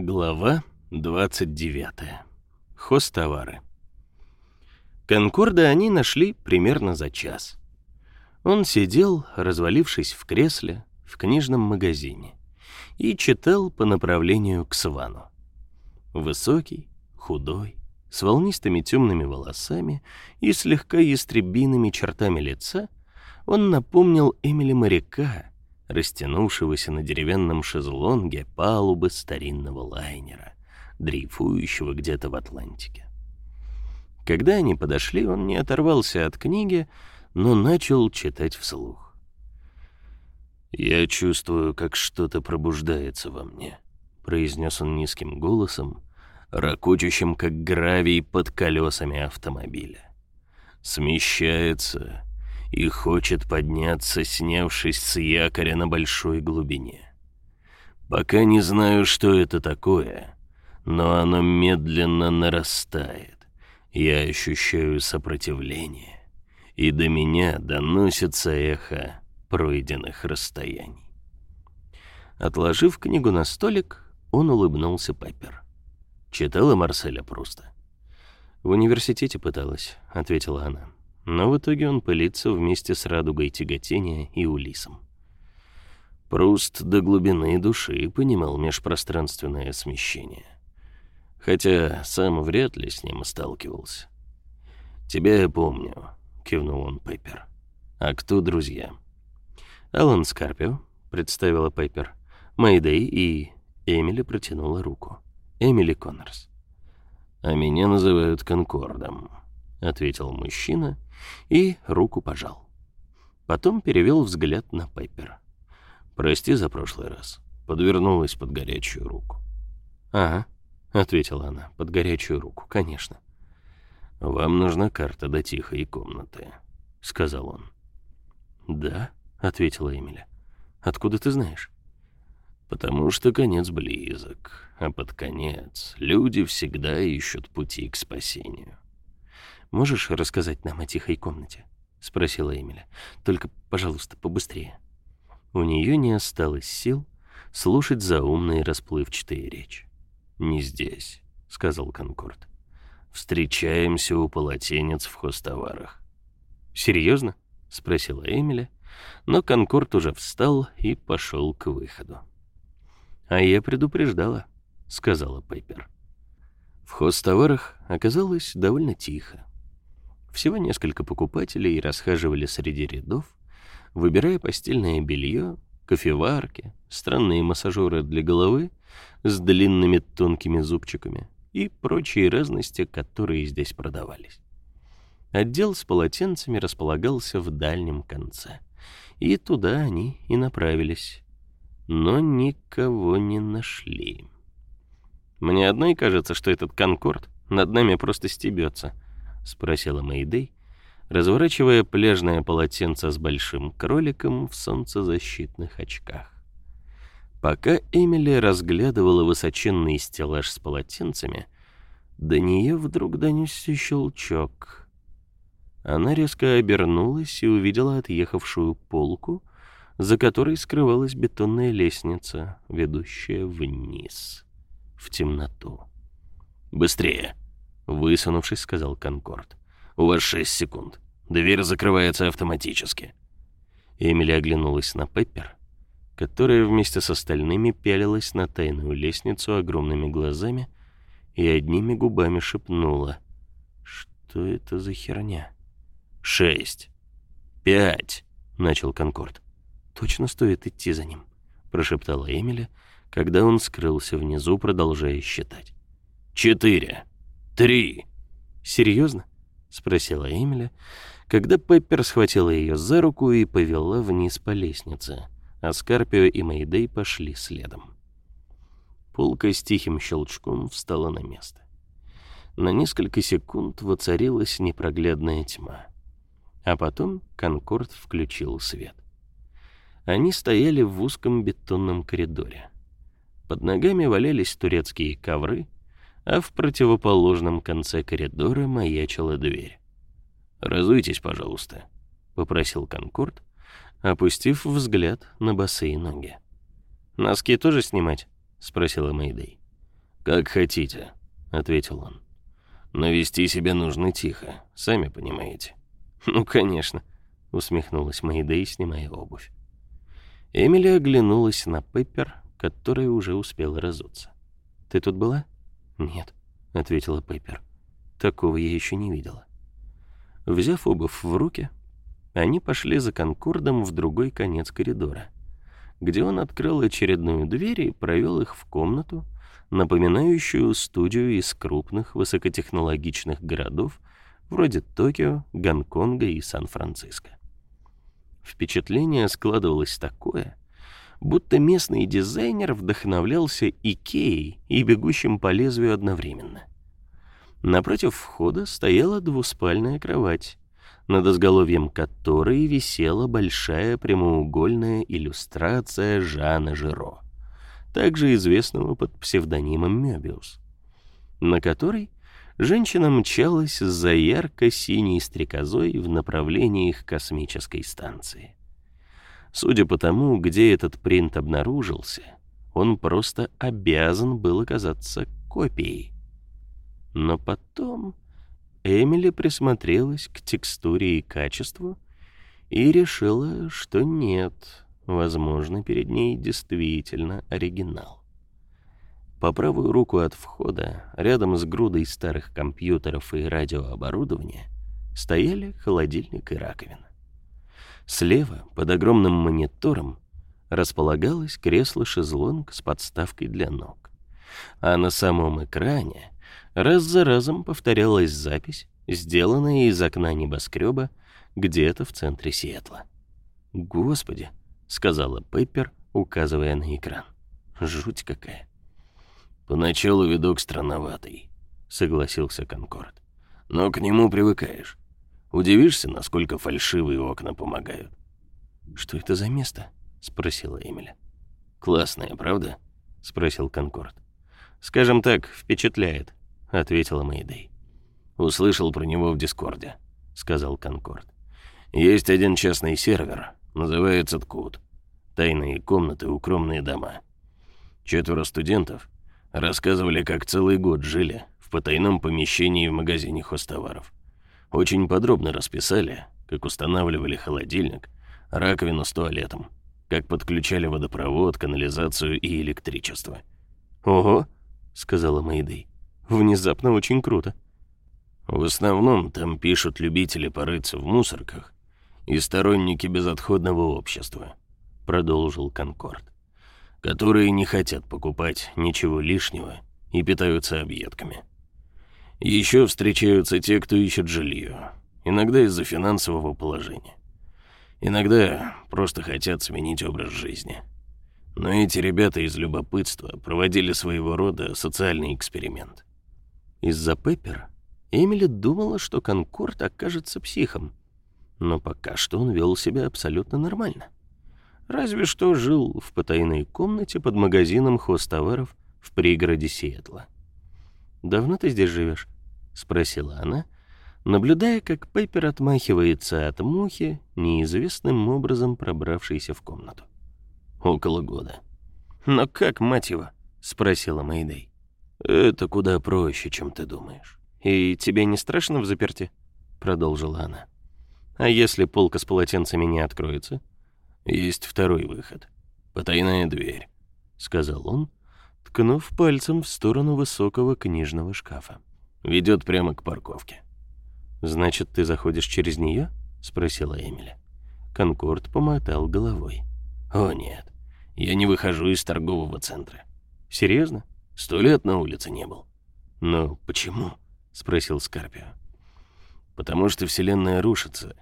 Глава 29. Хостовары. Конкорда они нашли примерно за час. Он сидел, развалившись в кресле, в книжном магазине и читал по направлению к Свану. Высокий, худой, с волнистыми темными волосами и слегка ястребиными чертами лица, он напомнил Эмили моряка, растянувшегося на деревянном шезлонге палубы старинного лайнера, дрейфующего где-то в Атлантике. Когда они подошли, он не оторвался от книги, но начал читать вслух. «Я чувствую, как что-то пробуждается во мне», — произнес он низким голосом, ракочущим, как гравий под колесами автомобиля. «Смещается и хочет подняться, снявшись с якоря на большой глубине. Пока не знаю, что это такое, но оно медленно нарастает. Я ощущаю сопротивление, и до меня доносится эхо пройденных расстояний. Отложив книгу на столик, он улыбнулся Пеппер. Читала Марселя Пруста. «В университете пыталась», — ответила она но в итоге он пылится вместе с радугой тяготения и Улисом. Пруст до глубины души понимал межпространственное смещение. Хотя сам вряд ли с ним сталкивался. «Тебя я помню», — кивнул он Пеппер. «А кто друзья?» «Алан Скарпио», — представила Пеппер. «Мэйдэй и...» Эмили протянула руку. «Эмили Коннорс». «А меня называют Конкордом», — ответил мужчина и руку пожал. Потом перевел взгляд на Пайпера. «Прости за прошлый раз. Подвернулась под горячую руку». «Ага», — ответила она, — «под горячую руку, конечно». «Вам нужна карта до тихой комнаты», — сказал он. «Да», — ответила Эмиля. «Откуда ты знаешь?» «Потому что конец близок, а под конец люди всегда ищут пути к спасению». Можешь рассказать нам о тихой комнате?» — спросила Эмиля. «Только, пожалуйста, побыстрее». У нее не осталось сил слушать заумные расплывчатые речи. «Не здесь», — сказал Конкорд. «Встречаемся у полотенец в хостоварах». «Серьезно?» — спросила Эмиля, но Конкорд уже встал и пошел к выходу. «А я предупреждала», — сказала Пейпер. В хостоварах оказалось довольно тихо. Всего несколько покупателей расхаживали среди рядов, выбирая постельное белье, кофеварки, странные массажеры для головы с длинными тонкими зубчиками и прочие разности, которые здесь продавались. Отдел с полотенцами располагался в дальнем конце, и туда они и направились, но никого не нашли. Мне одной кажется, что этот Конкорд над нами просто стебется —— спросила Мэйдэй, разворачивая пляжное полотенце с большим кроликом в солнцезащитных очках. Пока Эмили разглядывала высоченный стеллаж с полотенцами, до нее вдруг донесся щелчок. Она резко обернулась и увидела отъехавшую полку, за которой скрывалась бетонная лестница, ведущая вниз, в темноту. «Быстрее!» Высунувшись, сказал Конкорд. «У вас шесть секунд. Дверь закрывается автоматически». Эмили оглянулась на Пеппер, которая вместе с остальными пялилась на тайную лестницу огромными глазами и одними губами шепнула. «Что это за херня?» «Шесть. Пять», — начал Конкорд. «Точно стоит идти за ним», — прошептала Эмили, когда он скрылся внизу, продолжая считать. «Четыре». Три. Серьезно? спросила Эмили, когда Пеппер схватила ее за руку и повела вниз по лестнице, а Скарпио и Мэйдэй пошли следом. Полка с тихим щелчком встала на место. На несколько секунд воцарилась непроглядная тьма. А потом Конкорд включил свет. Они стояли в узком бетонном коридоре. Под ногами валялись турецкие ковры, а в противоположном конце коридора маячила дверь. «Разуйтесь, пожалуйста», — попросил Конкорд, опустив взгляд на босые ноги. «Носки тоже снимать?» — спросила Мэйдэй. «Как хотите», — ответил он. «Но вести себя нужно тихо, сами понимаете». «Ну, конечно», — усмехнулась Мэйдэй, снимая обувь. Эмили оглянулась на Пеппер, которая уже успела разуться. «Ты тут была?» «Нет», — ответила Пеппер. «Такого я еще не видела». Взяв обувь в руки, они пошли за Конкордом в другой конец коридора, где он открыл очередную дверь и провел их в комнату, напоминающую студию из крупных высокотехнологичных городов вроде Токио, Гонконга и Сан-Франциско. Впечатление складывалось такое, будто местный дизайнер вдохновлялся Икеей и бегущим по лезвию одновременно. Напротив входа стояла двуспальная кровать, над изголовьем которой висела большая прямоугольная иллюстрация Жана Жиро, также известного под псевдонимом Мёбиус, на которой женщина мчалась за ярко-синей стрекозой в направлении их космической станции. Судя по тому, где этот принт обнаружился, он просто обязан был оказаться копией. Но потом Эмили присмотрелась к текстуре и качеству и решила, что нет, возможно, перед ней действительно оригинал. По правую руку от входа, рядом с грудой старых компьютеров и радиооборудования, стояли холодильник и раковина. Слева, под огромным монитором, располагалось кресло-шезлонг с подставкой для ног. А на самом экране раз за разом повторялась запись, сделанная из окна небоскреба где-то в центре Сиэтла. «Господи!» — сказала Пеппер, указывая на экран. «Жуть какая!» «Поначалу видок странноватый», — согласился Конкорд. «Но к нему привыкаешь. Удивишься, насколько фальшивые окна помогают». «Что это за место?» — спросила Эмили. «Классное, правда?» — спросил Конкорд. «Скажем так, впечатляет», — ответила Мэйдэй. «Услышал про него в Дискорде», — сказал Конкорд. «Есть один частный сервер, называется Ткут. Тайные комнаты, укромные дома. Четверо студентов Рассказывали, как целый год жили в потайном помещении в магазине хостоваров. Очень подробно расписали, как устанавливали холодильник, раковину с туалетом, как подключали водопровод, канализацию и электричество. «Ого», — сказала Мэйдэй, — «внезапно очень круто». В основном там пишут любители порыться в мусорках и сторонники безотходного общества, продолжил Конкорд которые не хотят покупать ничего лишнего и питаются объедками. Еще встречаются те, кто ищет жилье, иногда из-за финансового положения. Иногда просто хотят сменить образ жизни. Но эти ребята из любопытства проводили своего рода социальный эксперимент. Из-за Пеппер Эмили думала, что Конкорд окажется психом, но пока что он вел себя абсолютно нормально. Разве что жил в потайной комнате под магазином хостоваров в пригороде Сиэтла. «Давно ты здесь живешь?» — спросила она, наблюдая, как Пеппер отмахивается от мухи, неизвестным образом пробравшейся в комнату. «Около года». «Но как, мать его?» — спросила Мэйдэй. «Это куда проще, чем ты думаешь». «И тебе не страшно в заперти?» — продолжила она. «А если полка с полотенцами не откроется?» «Есть второй выход. Потайная дверь», — сказал он, ткнув пальцем в сторону высокого книжного шкафа. «Ведет прямо к парковке». «Значит, ты заходишь через нее?» — спросила Эмили. Конкорд помотал головой. «О, нет. Я не выхожу из торгового центра». «Серьезно?» «Сто лет на улице не был». «Но почему?» — спросил Скарпио. «Потому что Вселенная рушится,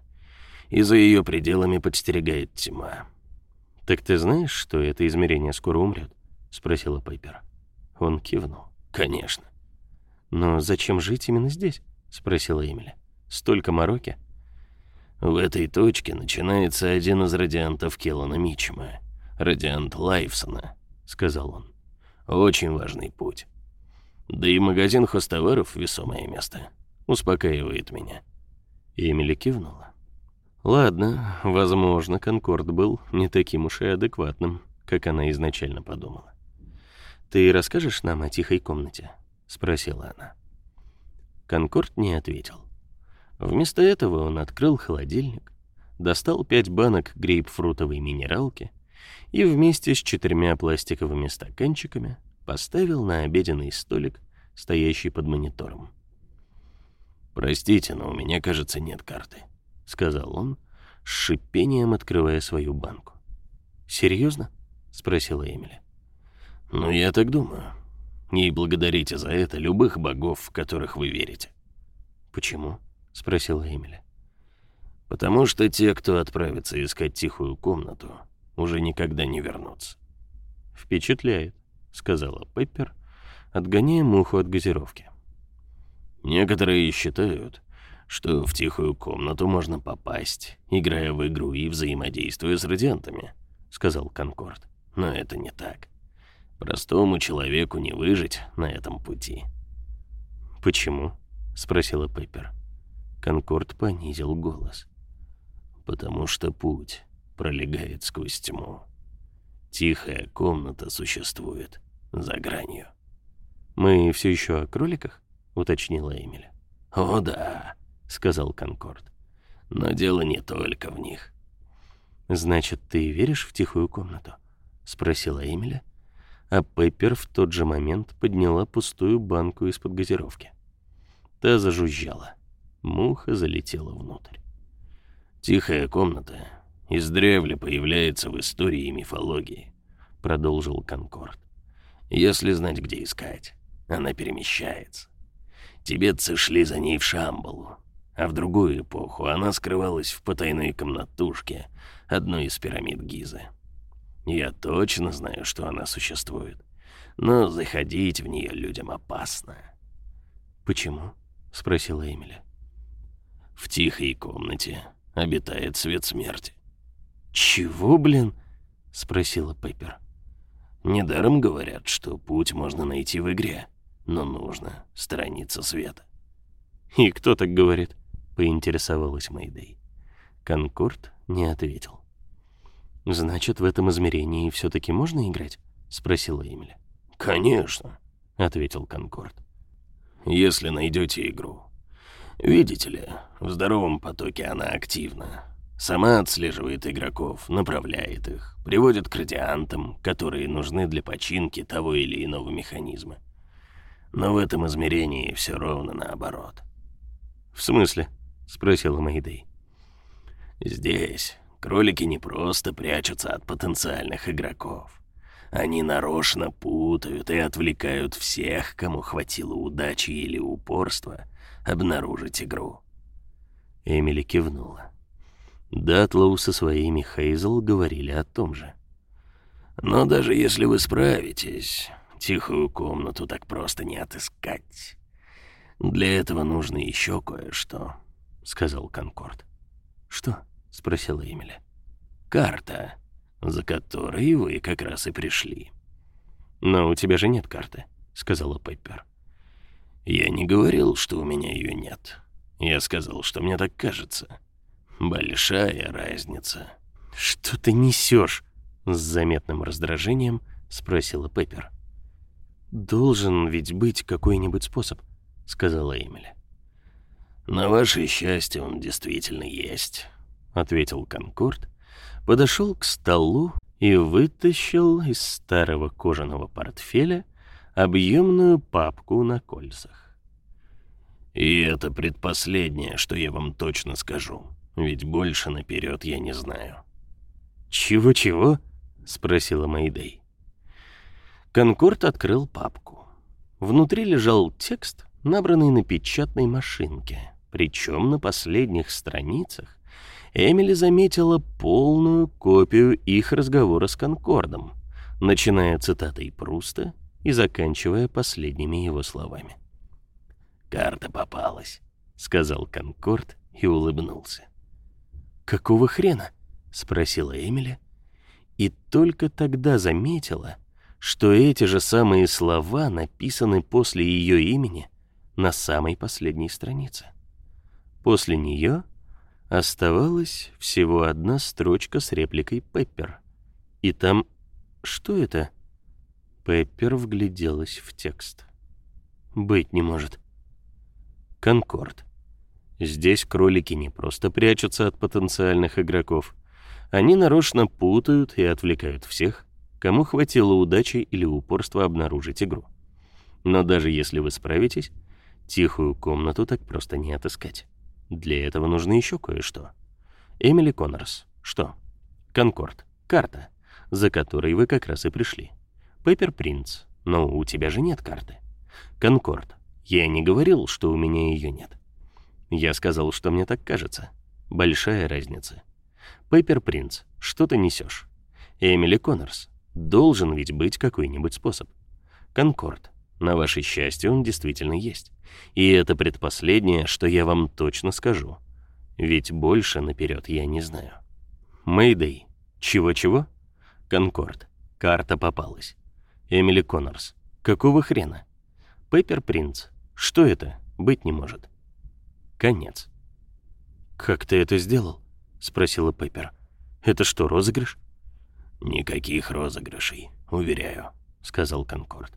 и за ее пределами подстерегает тьма. «Так ты знаешь, что это измерение скоро умрет?» — спросила Пайпер. Он кивнул. «Конечно». «Но зачем жить именно здесь?» — спросила Эмили. «Столько мороки». «В этой точке начинается один из радиантов Келлана Мичема, радиант Лайфсона», — сказал он. «Очень важный путь. Да и магазин хостоваров — весомое место. Успокаивает меня». Эмили кивнула. Ладно, возможно, Конкорд был не таким уж и адекватным, как она изначально подумала. «Ты расскажешь нам о тихой комнате?» — спросила она. Конкорд не ответил. Вместо этого он открыл холодильник, достал пять банок грейпфрутовой минералки и вместе с четырьмя пластиковыми стаканчиками поставил на обеденный столик, стоящий под монитором. «Простите, но у меня, кажется, нет карты», — сказал он, с шипением открывая свою банку. «Серьезно?» — спросила Эмили. «Ну, я так думаю. И благодарите за это любых богов, в которых вы верите». «Почему?» — спросила Эмили. «Потому что те, кто отправится искать тихую комнату, уже никогда не вернутся». «Впечатляет», — сказала Пеппер, отгоняя муху от газировки. «Некоторые считают, что в тихую комнату можно попасть, играя в игру и взаимодействуя с радиантами», — сказал Конкорд. «Но это не так. Простому человеку не выжить на этом пути». «Почему?» — спросила Пеппер. Конкорд понизил голос. «Потому что путь пролегает сквозь тьму. Тихая комната существует за гранью». «Мы все еще о кроликах?» — уточнила Эмили. «О да», — сказал Конкорд. «Но дело не только в них». «Значит, ты веришь в тихую комнату?» — спросила Эмили, а Пеппер в тот же момент подняла пустую банку из-под газировки. Та зажужжала. Муха залетела внутрь. «Тихая комната издревле появляется в истории и мифологии», — продолжил Конкорд. «Если знать, где искать, она перемещается. Тибетцы шли за ней в Шамбалу, а в другую эпоху она скрывалась в потайной комнатушке одной из пирамид Гизы. Я точно знаю, что она существует, но заходить в нее людям опасно. «Почему?» — спросила Эмили. «В тихой комнате обитает свет смерти». «Чего, блин?» — спросила Пеппер. «Недаром говорят, что путь можно найти в игре, но нужно сторониться света». «И кто так говорит?» — поинтересовалась Мэйдэй. Конкорд не ответил. «Значит, в этом измерении все-таки можно играть?» — спросила Эмили. «Конечно», — ответил Конкорд. «Если найдете игру. Видите ли, в здоровом потоке она активна. Сама отслеживает игроков, направляет их, приводит к радиантам, которые нужны для починки того или иного механизма. Но в этом измерении все ровно наоборот». «В смысле?» — спросила Мэйдэй. «Здесь Кролики не просто прячутся от потенциальных игроков. Они нарочно путают и отвлекают всех, кому хватило удачи или упорства обнаружить игру. Эмили кивнула. Датлоу со своими Хейзел говорили о том же. Но даже если вы справитесь, тихую комнату так просто не отыскать. Для этого нужно еще кое-что, — сказал Конкорд. Что? — спросила Эмили. «Карта, за которой вы как раз и пришли». «Но у тебя же нет карты», — сказала Пеппер. «Я не говорил, что у меня ее нет. Я сказал, что мне так кажется. Большая разница». «Что ты несешь?» — с заметным раздражением спросила Пеппер. «Должен ведь быть какой-нибудь способ», — сказала Эмили. «На ваше счастье он действительно есть ответил Конкорд, подошел к столу и вытащил из старого кожаного портфеля объемную папку на кольцах. «И это предпоследнее, что я вам точно скажу, ведь больше наперед я не знаю». «Чего-чего?» — спросила Мэйдэй. Конкорд открыл папку. Внутри лежал текст, набранный на печатной машинке, причем на последних страницах Эмили заметила полную копию их разговора с Конкордом, начиная цитатой Пруста и заканчивая последними его словами. «Карта попалась», — сказал Конкорд и улыбнулся. «Какого хрена?» — спросила Эмили. И только тогда заметила, что эти же самые слова написаны после ее имени на самой последней странице. После нее — Оставалась всего одна строчка с репликой Пеппер. И там... Что это? Пеппер вгляделась в текст. «Быть не может». «Конкорд. Здесь кролики не просто прячутся от потенциальных игроков. Они нарочно путают и отвлекают всех, кому хватило удачи или упорства обнаружить игру. Но даже если вы справитесь, тихую комнату так просто не отыскать. Для этого нужно еще кое-что. Эмили Коннорс. Что? Конкорд. Карта, за которой вы как раз и пришли. Пеппер Принц. Но у тебя же нет карты. Конкорд. Я не говорил, что у меня ее нет. Я сказал, что мне так кажется. Большая разница. Пеппер Принц, что ты несешь? Эмили Коннорс. Должен ведь быть какой-нибудь способ. Конкорд. На ваше счастье, он действительно есть. И это предпоследнее, что я вам точно скажу. Ведь больше наперед я не знаю. Мэйдэй. Чего-чего? Конкорд. Карта попалась. Эмили Коннорс. Какого хрена? Пеппер Принц. Что это? Быть не может. Конец. «Как ты это сделал?» — спросила Пеппер. «Это что, розыгрыш?» «Никаких розыгрышей, уверяю», — сказал Конкорд.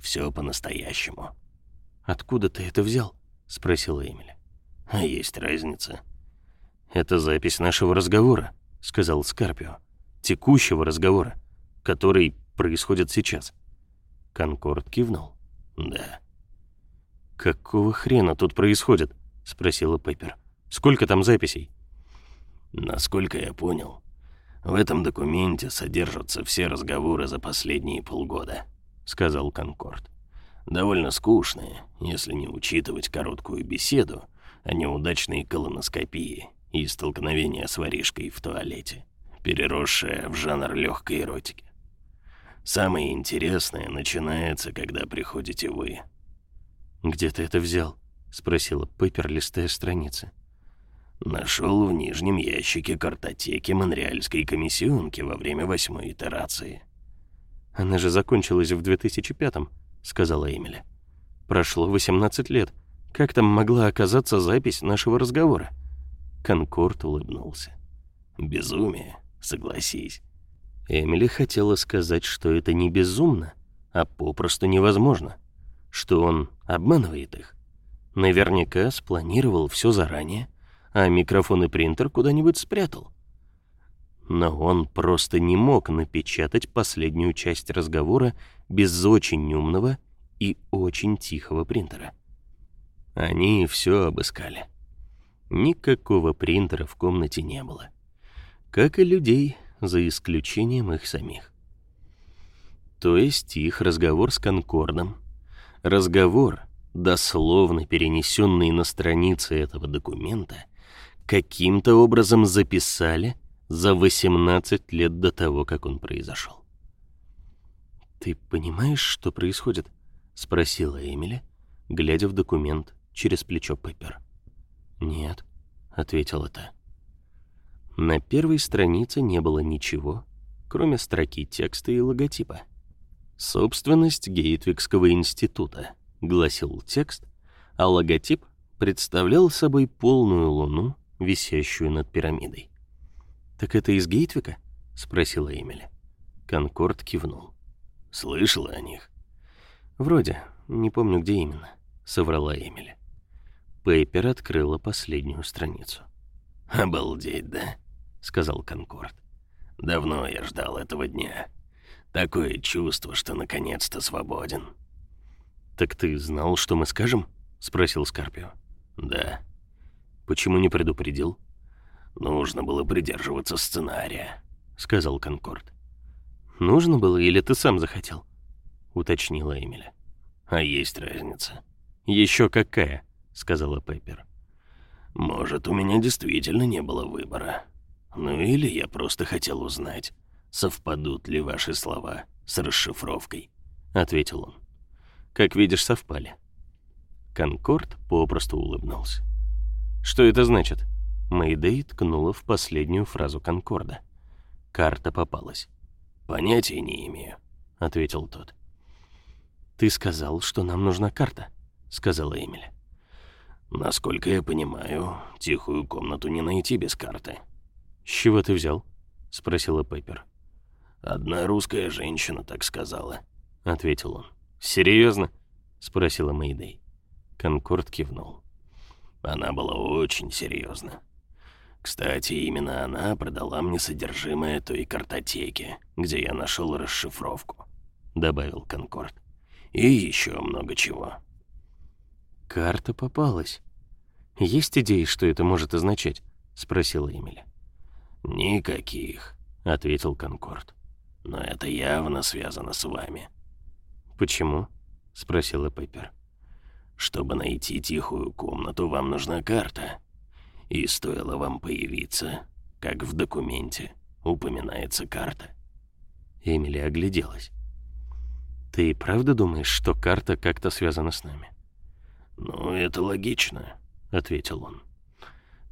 «Все по-настоящему». «Откуда ты это взял?» — спросила Эмили. «А есть разница». «Это запись нашего разговора», — сказал Скарпио. «Текущего разговора, который происходит сейчас». Конкорд кивнул. «Да». «Какого хрена тут происходит?» — спросила Пеппер. «Сколько там записей?» «Насколько я понял, в этом документе содержатся все разговоры за последние полгода», — сказал Конкорд. «Довольно скучные, если не учитывать короткую беседу о неудачной колоноскопии и столкновения с воришкой в туалете, переросшее в жанр легкой эротики. Самое интересное начинается, когда приходите вы». «Где ты это взял?» — спросила Пеппер, листая страницы. «Нашел в нижнем ящике картотеки Монреальской комиссионки во время восьмой итерации». «Она же закончилась в 2005-м», — сказала Эмили. «Прошло 18 лет. Как там могла оказаться запись нашего разговора?» Конкорд улыбнулся. «Безумие, согласись». Эмили хотела сказать, что это не безумно, а попросту невозможно, что он обманывает их. Наверняка спланировал все заранее, а микрофон и принтер куда-нибудь спрятал. Но он просто не мог напечатать последнюю часть разговора без очень умного и очень тихого принтера. Они все обыскали. Никакого принтера в комнате не было. Как и людей, за исключением их самих. То есть их разговор с Конкордом. Разговор, дословно перенесенные на страницы этого документа, каким-то образом записали за 18 лет до того, как он произошел. «Ты понимаешь, что происходит?» — спросила Эмили, глядя в документ через плечо Пеппер. «Нет», — ответила та. На первой странице не было ничего, кроме строки текста и логотипа. Собственность Гейтвикского института —— гласил текст, а логотип представлял собой полную луну, висящую над пирамидой. «Так это из Гейтвика?» — спросила Эмили. Конкорд кивнул. «Слышала о них?» «Вроде. Не помню, где именно», — соврала Эмили. Пейпер открыла последнюю страницу. «Обалдеть, да?» — сказал Конкорд. «Давно я ждал этого дня. Такое чувство, что наконец-то свободен». «Так ты знал, что мы скажем?» — спросил Скарпио. «Да». «Почему не предупредил?» «Нужно было придерживаться сценария», — сказал Конкорд. «Нужно было или ты сам захотел?» — уточнила Эмили. «А есть разница». «Еще какая?» — сказала Пеппер. «Может, у меня действительно не было выбора. Ну или я просто хотел узнать, совпадут ли ваши слова с расшифровкой», — ответил он. Как видишь, совпали. Конкорд попросту улыбнулся. Что это значит? Мэйдэй ткнула в последнюю фразу Конкорда. Карта попалась. «Понятия не имею», — ответил тот. «Ты сказал, что нам нужна карта», — сказала Эмили. «Насколько я понимаю, тихую комнату не найти без карты». «С чего ты взял?» — спросила Пеппер. «Одна русская женщина так сказала», — ответил он. «Серьезно?» — спросила Мэйдэй. Конкорд кивнул. Она была очень серьезна. Кстати, именно она продала мне содержимое той картотеки, где я нашел расшифровку», — добавил Конкорд. «И еще много чего». «Карта попалась. Есть идеи, что это может означать?» — спросила Эмили. «Никаких», — ответил Конкорд. «Но это явно связано с вами». «Почему?» — спросила Пеппер. «Чтобы найти тихую комнату, вам нужна карта. И стоило вам появиться, как в документе упоминается карта». Эмили огляделась. «Ты правда думаешь, что карта как-то связана с нами?» «Ну, это логично», — ответил он.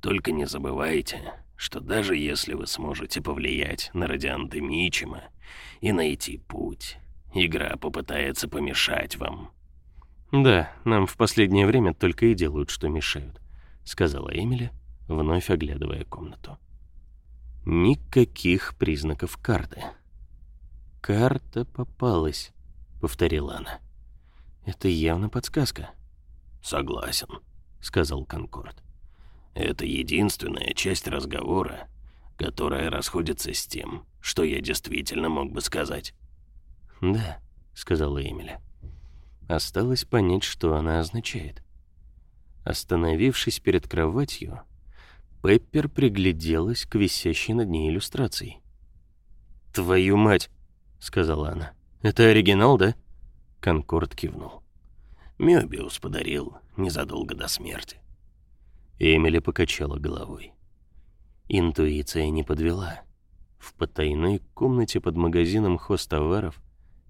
«Только не забывайте, что даже если вы сможете повлиять на радианты Мичима и найти путь, игра попытается помешать вам». «Да, нам в последнее время только и делают, что мешают», — сказала Эмили, вновь оглядывая комнату. Никаких признаков карты. «Карта попалась», — повторила она. «Это явно подсказка». «Согласен», — сказал Конкорд. «Это единственная часть разговора, которая расходится с тем, что я действительно мог бы сказать». «Да», — сказала Эмили. Осталось понять, что она означает. Остановившись перед кроватью, Пеппер пригляделась к висящей над ней иллюстрации. «Твою мать!» — сказала она. «Это оригинал, да?» Конкорд кивнул. Мёбиус подарил незадолго до смерти. Эмили покачала головой. Интуиция не подвела. В потайной комнате под магазином хостоваров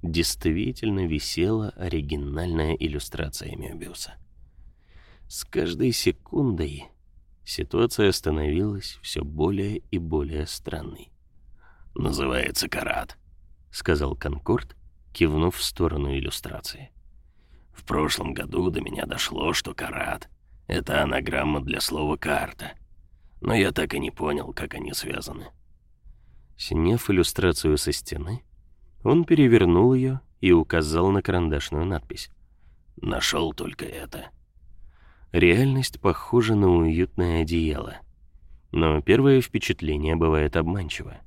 действительно висела оригинальная иллюстрация Мёбиуса. С каждой секундой ситуация становилась все более и более странной. «Называется карат», — сказал Конкорд, кивнув в сторону иллюстрации. «В прошлом году до меня дошло, что карат — это анаграмма для слова «карта», но я так и не понял, как они связаны». Сняв иллюстрацию со стены, он перевернул ее и указал на карандашную надпись. «Нашел только это». Реальность похожа на уютное одеяло. Но первое впечатление бывает обманчиво.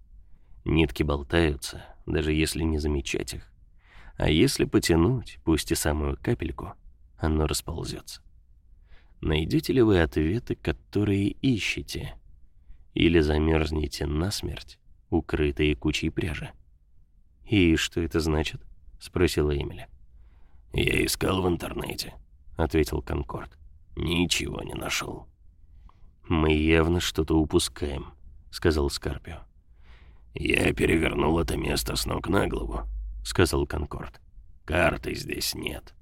Нитки болтаются, даже если не замечать их. А если потянуть, пусть и самую капельку, оно расползется. Найдете ли вы ответы, которые ищете? Или замерзнете насмерть, укрытые кучей пряжи? «И что это значит?» — спросила Эмили. «Я искал в интернете», — ответил Конкорд. Ничего не нашел. Мы явно что-то упускаем, сказал Скарпио. Я перевернул это место с ног на голову, сказал Конкорд. Карты здесь нет.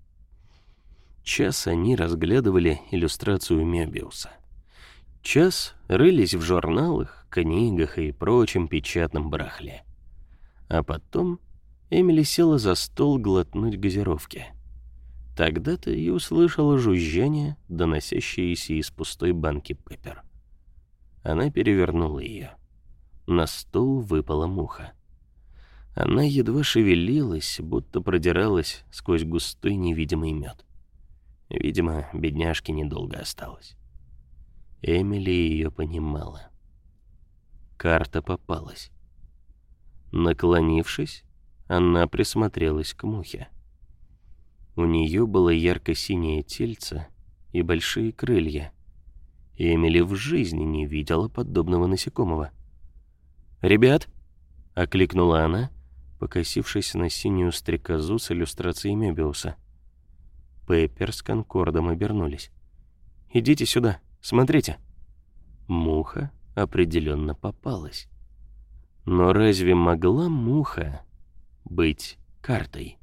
Час они разглядывали иллюстрацию Мебиуса. Час рылись в журналах, книгах и прочем печатном барахле. А потом Эмили села за стол глотнуть газировки — Тогда-то и услышала жужжание, доносящееся из пустой банки Пеппер. Она перевернула ее. На стол выпала муха. Она едва шевелилась, будто продиралась сквозь густой невидимый мед. Видимо, бедняжке недолго осталось. Эмили ее понимала. Карта попалась. Наклонившись, она присмотрелась к мухе. У нее было ярко-синее тельце и большие крылья. Эмили в жизни не видела подобного насекомого. «Ребят!» — окликнула она, покосившись на синюю стрекозу с иллюстрацией Мебиуса. Пеппер с Конкордом обернулись. «Идите сюда, смотрите!» Муха определенно попалась. Но разве могла муха быть картой?